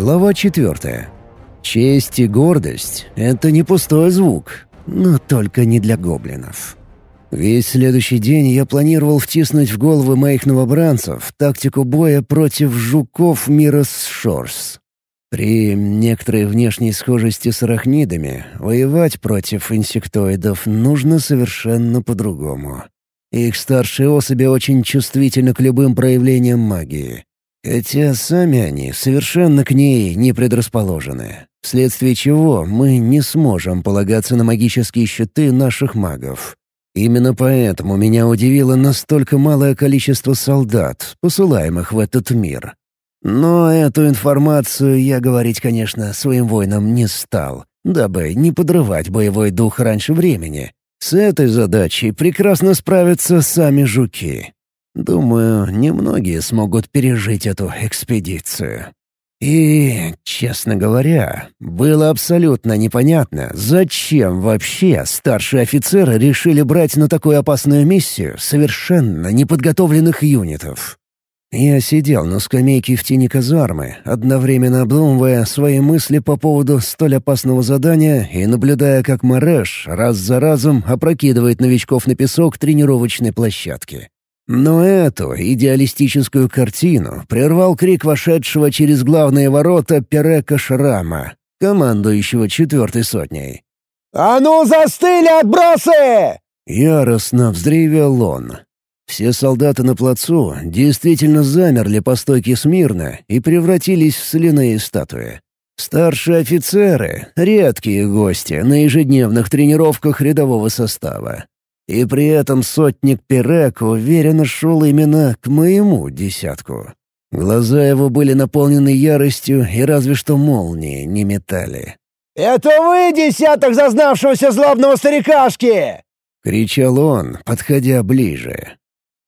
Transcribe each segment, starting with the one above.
Глава четвертая. Честь и гордость — это не пустой звук, но только не для гоблинов. Весь следующий день я планировал втиснуть в головы моих новобранцев тактику боя против жуков мира Шорс. При некоторой внешней схожести с арахнидами воевать против инсектоидов нужно совершенно по-другому. Их старшие особи очень чувствительны к любым проявлениям магии. Хотя сами они совершенно к ней не предрасположены, вследствие чего мы не сможем полагаться на магические щиты наших магов. Именно поэтому меня удивило настолько малое количество солдат, посылаемых в этот мир. Но эту информацию я говорить, конечно, своим воинам не стал, дабы не подрывать боевой дух раньше времени. С этой задачей прекрасно справятся сами жуки. Думаю, немногие смогут пережить эту экспедицию. И, честно говоря, было абсолютно непонятно, зачем вообще старшие офицеры решили брать на такую опасную миссию совершенно неподготовленных юнитов. Я сидел на скамейке в тени казармы, одновременно обдумывая свои мысли по поводу столь опасного задания и наблюдая, как Мареш раз за разом опрокидывает новичков на песок тренировочной площадки. Но эту идеалистическую картину прервал крик вошедшего через главные ворота Перека Шрама, командующего четвертой сотней. «А ну, застыли, отбросы!» Яростно вздревел он. Все солдаты на плацу действительно замерли по стойке смирно и превратились в соляные статуи. Старшие офицеры — редкие гости на ежедневных тренировках рядового состава. И при этом сотник Перек уверенно шел именно к моему десятку. Глаза его были наполнены яростью, и разве что молнии не метали. «Это вы, десяток зазнавшегося злобного старикашки!» — кричал он, подходя ближе.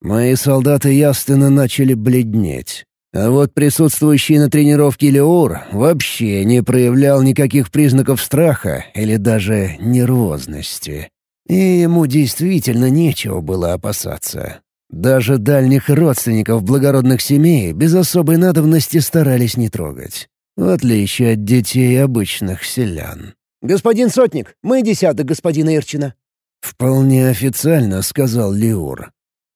Мои солдаты явственно начали бледнеть. А вот присутствующий на тренировке Леур вообще не проявлял никаких признаков страха или даже нервозности. И ему действительно нечего было опасаться. Даже дальних родственников благородных семей без особой надобности старались не трогать. В отличие от детей обычных селян. «Господин Сотник, мы десяток господина Ирчина». «Вполне официально», — сказал Лиур.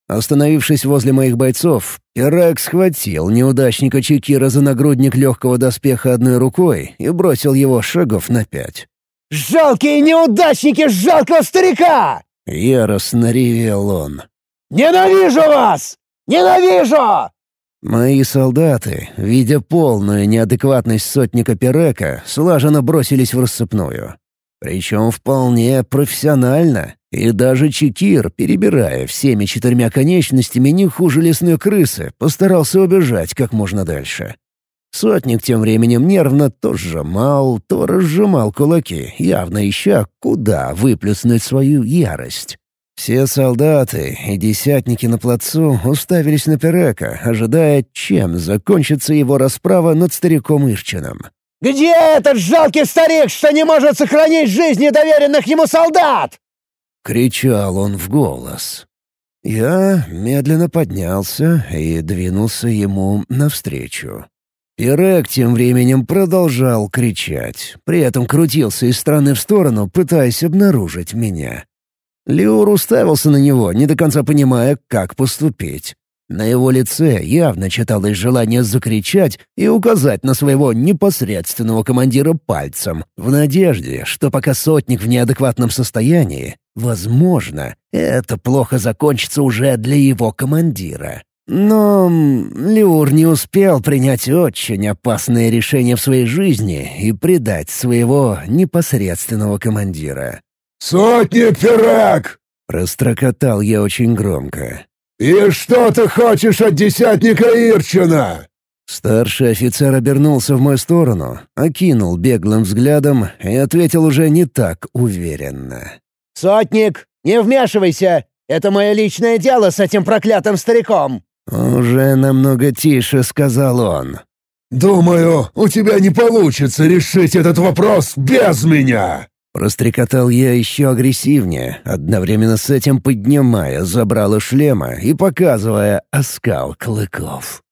Остановившись возле моих бойцов, Ирак схватил неудачника Чекира за нагрудник легкого доспеха одной рукой и бросил его шагов на пять. «Жалкие неудачники жалкого старика!» — яростно ревел он. «Ненавижу вас! Ненавижу!» Мои солдаты, видя полную неадекватность сотника Перека, слаженно бросились в рассыпную. Причем вполне профессионально, и даже Чекир, перебирая всеми четырьмя конечностями не хуже лесной крысы, постарался убежать как можно дальше. Сотник тем временем нервно то сжимал, то разжимал кулаки, явно ища, куда выплеснуть свою ярость. Все солдаты и десятники на плацу уставились на Перека, ожидая, чем закончится его расправа над стариком Ирчином. «Где этот жалкий старик, что не может сохранить жизни доверенных ему солдат?» — кричал он в голос. Я медленно поднялся и двинулся ему навстречу. Ирек тем временем продолжал кричать, при этом крутился из стороны в сторону, пытаясь обнаружить меня. Леор уставился на него, не до конца понимая, как поступить. На его лице явно читалось желание закричать и указать на своего непосредственного командира пальцем, в надежде, что пока сотник в неадекватном состоянии, возможно, это плохо закончится уже для его командира. Но Леур не успел принять очень опасное решение в своей жизни и предать своего непосредственного командира. «Сотник Пирак!» — прострокотал я очень громко. «И что ты хочешь от десятника Ирчина?» Старший офицер обернулся в мою сторону, окинул беглым взглядом и ответил уже не так уверенно. «Сотник, не вмешивайся! Это мое личное дело с этим проклятым стариком!» «Уже намного тише», — сказал он. «Думаю, у тебя не получится решить этот вопрос без меня!» Прострекотал я еще агрессивнее, одновременно с этим поднимая забрало шлема и показывая оскал клыков.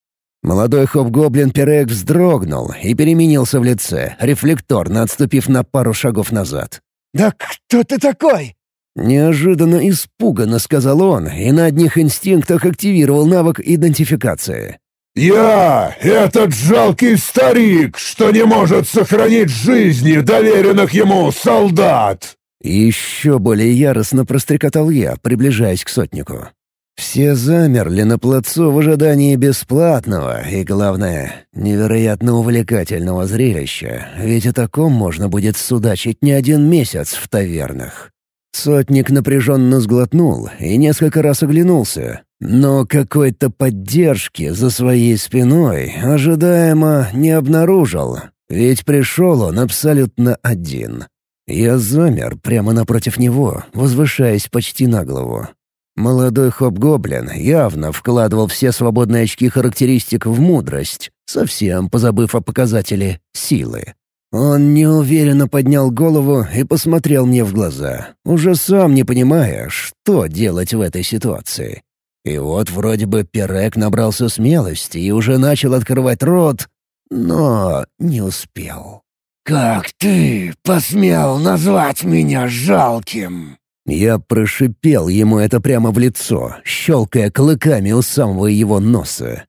Молодой хоп-гоблин Перек вздрогнул и переменился в лице, рефлекторно отступив на пару шагов назад. «Да кто ты такой?» Неожиданно испуганно сказал он и на одних инстинктах активировал навык идентификации. «Я — этот жалкий старик, что не может сохранить жизни доверенных ему солдат!» Еще более яростно прострекотал я, приближаясь к сотнику. Все замерли на плацу в ожидании бесплатного и, главное, невероятно увлекательного зрелища, ведь о таком можно будет судачить не один месяц в тавернах. Сотник напряженно сглотнул и несколько раз оглянулся, но какой-то поддержки за своей спиной ожидаемо не обнаружил, ведь пришел он абсолютно один. Я замер прямо напротив него, возвышаясь почти на голову. Молодой хоп-гоблин явно вкладывал все свободные очки характеристик в мудрость, совсем позабыв о показателе силы. Он неуверенно поднял голову и посмотрел мне в глаза, уже сам не понимая, что делать в этой ситуации. И вот вроде бы Перек набрался смелости и уже начал открывать рот, но не успел. «Как ты посмел назвать меня жалким?» Я прошипел ему это прямо в лицо, щелкая клыками у самого его носа.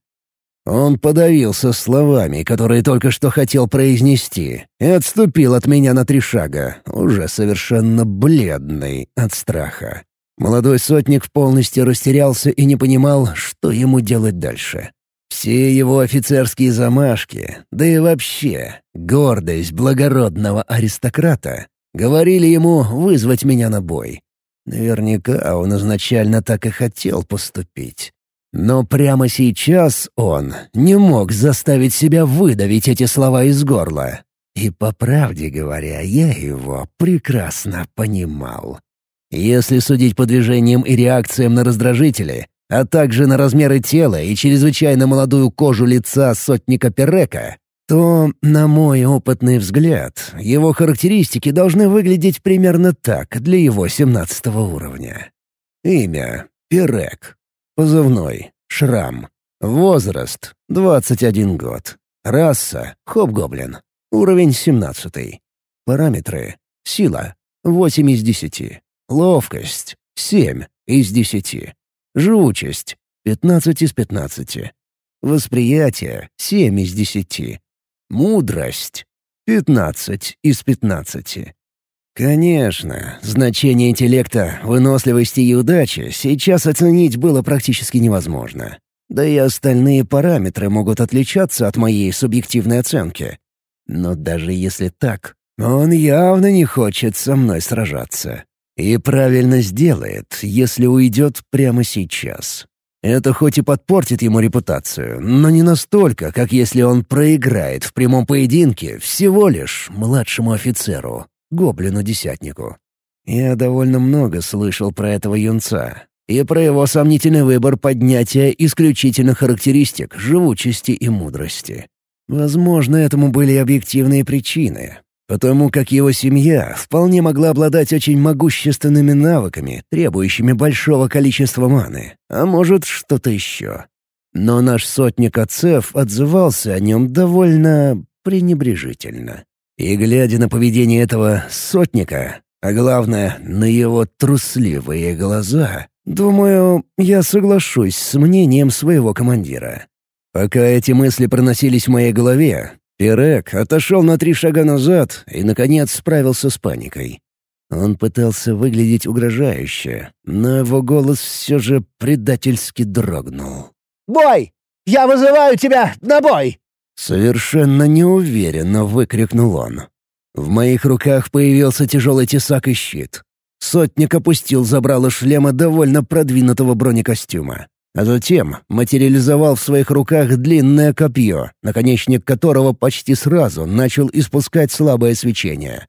Он подавился словами, которые только что хотел произнести, и отступил от меня на три шага, уже совершенно бледный от страха. Молодой сотник полностью растерялся и не понимал, что ему делать дальше. Все его офицерские замашки, да и вообще гордость благородного аристократа, говорили ему вызвать меня на бой. Наверняка он изначально так и хотел поступить. Но прямо сейчас он не мог заставить себя выдавить эти слова из горла. И, по правде говоря, я его прекрасно понимал. Если судить по движениям и реакциям на раздражители, а также на размеры тела и чрезвычайно молодую кожу лица сотника Перека, то, на мой опытный взгляд, его характеристики должны выглядеть примерно так для его семнадцатого уровня. Имя — Перек. Позывной — Шрам. Возраст — 21 год. Раса — Хобгоблин. Уровень 17. Параметры. Сила — 8 из 10. Ловкость — 7 из 10. Живучесть — 15 из 15. Восприятие — 7 из 10. Мудрость — 15 из 15. Конечно, значение интеллекта, выносливости и удачи сейчас оценить было практически невозможно. Да и остальные параметры могут отличаться от моей субъективной оценки. Но даже если так, он явно не хочет со мной сражаться. И правильно сделает, если уйдет прямо сейчас. Это хоть и подпортит ему репутацию, но не настолько, как если он проиграет в прямом поединке всего лишь младшему офицеру гоблину-десятнику. Я довольно много слышал про этого юнца и про его сомнительный выбор поднятия исключительных характеристик живучести и мудрости. Возможно, этому были объективные причины, потому как его семья вполне могла обладать очень могущественными навыками, требующими большого количества маны, а может, что-то еще. Но наш сотник отцев отзывался о нем довольно пренебрежительно. И глядя на поведение этого сотника, а главное, на его трусливые глаза, думаю, я соглашусь с мнением своего командира. Пока эти мысли проносились в моей голове, Пирек отошел на три шага назад и, наконец, справился с паникой. Он пытался выглядеть угрожающе, но его голос все же предательски дрогнул. «Бой! Я вызываю тебя на бой!» Совершенно неуверенно выкрикнул он. В моих руках появился тяжелый тесак и щит. Сотник опустил забрало шлема довольно продвинутого бронекостюма. А затем материализовал в своих руках длинное копье, наконечник которого почти сразу начал испускать слабое свечение.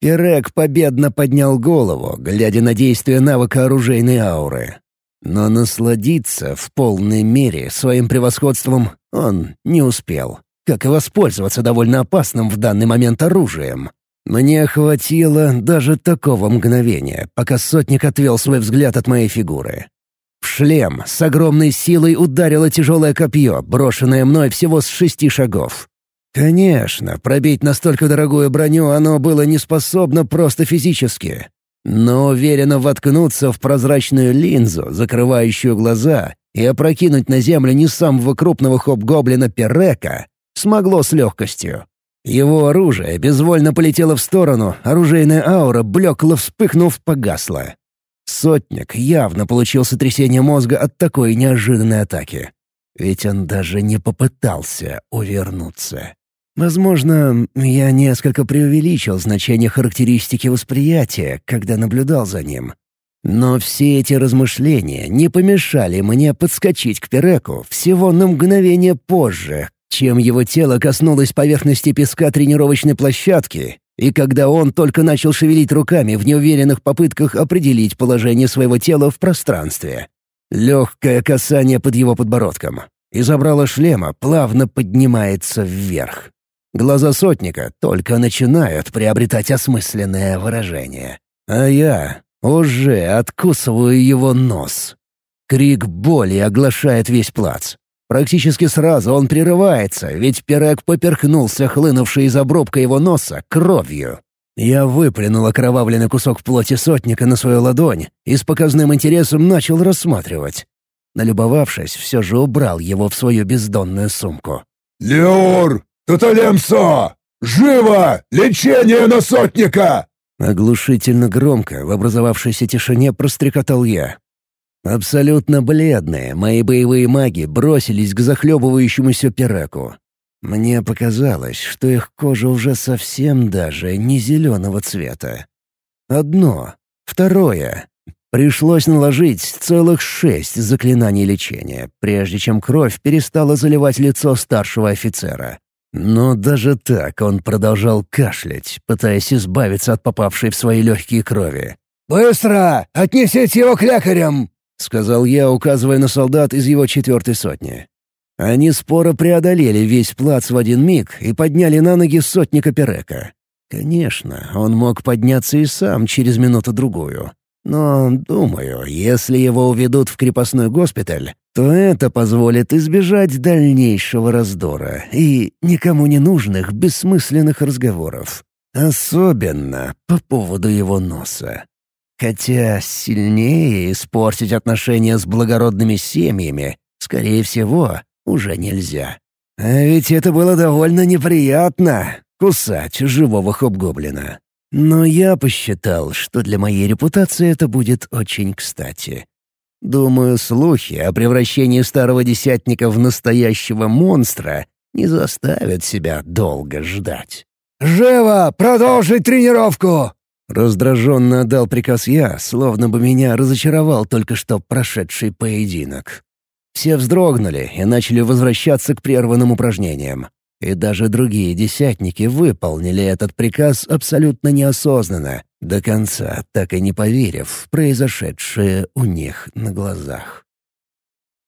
Перек победно поднял голову, глядя на действие навыка оружейной ауры. Но насладиться в полной мере своим превосходством он не успел как и воспользоваться довольно опасным в данный момент оружием. Мне хватило даже такого мгновения, пока сотник отвел свой взгляд от моей фигуры. В шлем, с огромной силой ударило тяжелое копье, брошенное мной всего с шести шагов. Конечно, пробить настолько дорогую броню оно было не способно просто физически. Но уверенно воткнуться в прозрачную линзу, закрывающую глаза, и опрокинуть на землю не самого крупного хоп-гоблина Перека смогло с легкостью. Его оружие безвольно полетело в сторону, оружейная аура, блекло вспыхнув, погасла. Сотник явно получил сотрясение мозга от такой неожиданной атаки. Ведь он даже не попытался увернуться. Возможно, я несколько преувеличил значение характеристики восприятия, когда наблюдал за ним. Но все эти размышления не помешали мне подскочить к Переку всего на мгновение позже, чем его тело коснулось поверхности песка тренировочной площадки, и когда он только начал шевелить руками в неуверенных попытках определить положение своего тела в пространстве. Легкое касание под его подбородком. И забрало шлема плавно поднимается вверх. Глаза сотника только начинают приобретать осмысленное выражение. А я уже откусываю его нос. Крик боли оглашает весь плац. Практически сразу он прерывается, ведь пирог поперхнулся хлынувшей из обрубка его носа кровью. Я выплюнул окровавленный кусок плоти сотника на свою ладонь и с показным интересом начал рассматривать. Налюбовавшись, все же убрал его в свою бездонную сумку. «Леур, Туталемсо! Живо! Лечение на сотника!» Оглушительно громко в образовавшейся тишине прострекотал я. Абсолютно бледные мои боевые маги бросились к захлебывающемуся пираку. Мне показалось, что их кожа уже совсем даже не зеленого цвета. Одно. Второе. Пришлось наложить целых шесть заклинаний лечения, прежде чем кровь перестала заливать лицо старшего офицера. Но даже так он продолжал кашлять, пытаясь избавиться от попавшей в свои легкие крови. «Быстро! Отнесите его к лекарям!» — сказал я, указывая на солдат из его четвертой сотни. Они споро преодолели весь плац в один миг и подняли на ноги сотника Перека. Конечно, он мог подняться и сам через минуту-другую. Но, думаю, если его уведут в крепостной госпиталь, то это позволит избежать дальнейшего раздора и никому не нужных бессмысленных разговоров. Особенно по поводу его носа. Хотя сильнее испортить отношения с благородными семьями, скорее всего, уже нельзя. А ведь это было довольно неприятно — кусать живого хобгоблина. Но я посчитал, что для моей репутации это будет очень кстати. Думаю, слухи о превращении старого десятника в настоящего монстра не заставят себя долго ждать. «Живо! Продолжить тренировку!» Раздраженно отдал приказ я, словно бы меня разочаровал только что прошедший поединок. Все вздрогнули и начали возвращаться к прерванным упражнениям. И даже другие десятники выполнили этот приказ абсолютно неосознанно, до конца так и не поверив в произошедшее у них на глазах.